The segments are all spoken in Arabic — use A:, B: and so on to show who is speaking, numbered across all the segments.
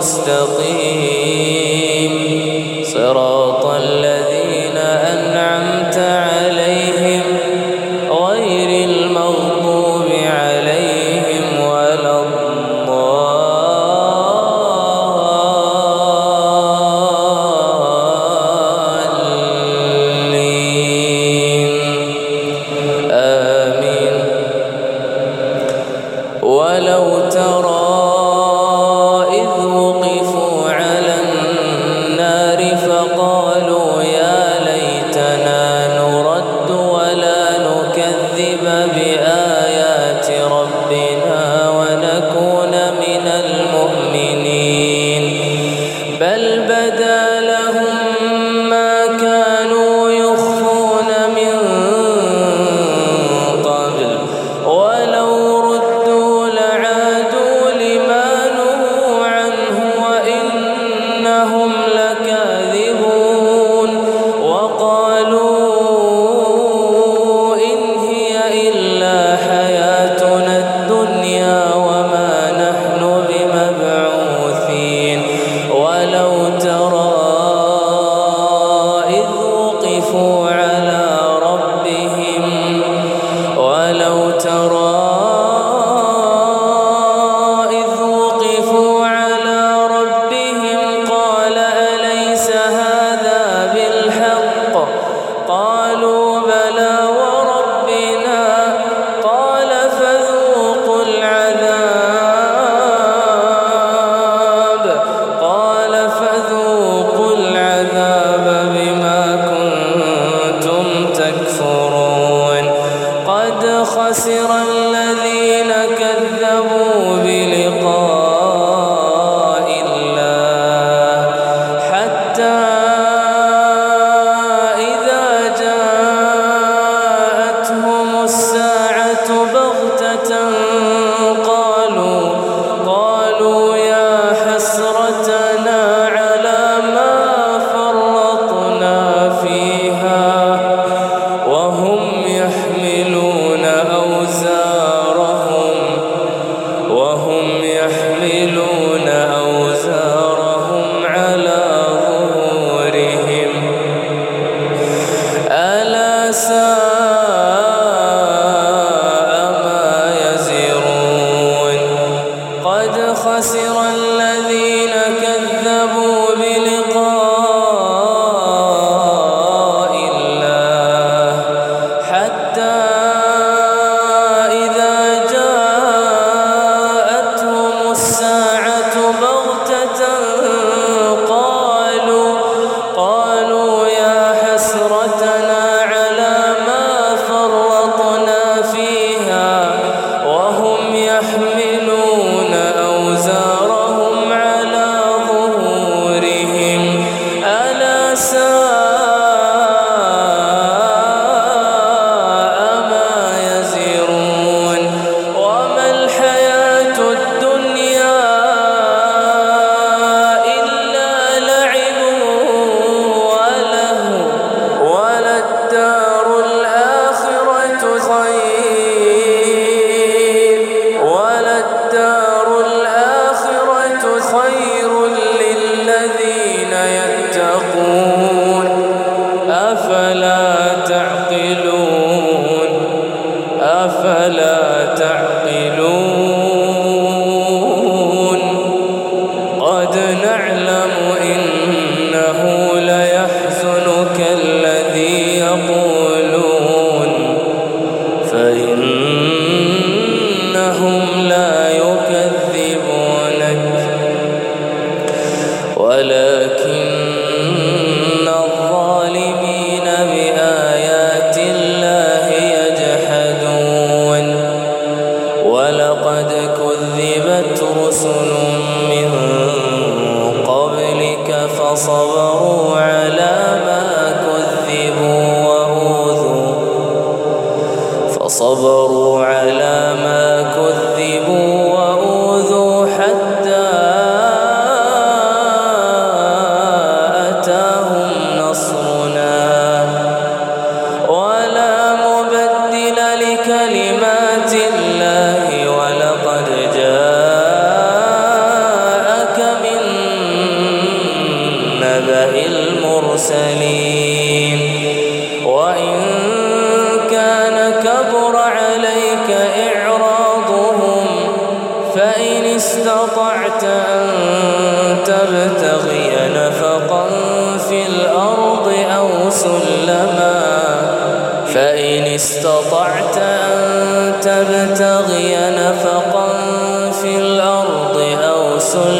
A: مستقيم. صراط أبداً قالوا فصبر ظلما فإن استطعت أن تبتغي نفقا في الأرض أو سلما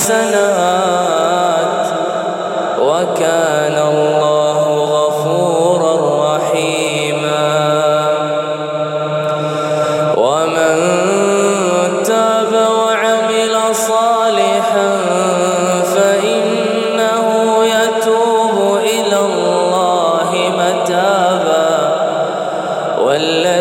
A: الحسنات وكان الله غفورا رحيما. ومن تاب وعمل صالحا فإنه يتوب إلى الله متابا. والذي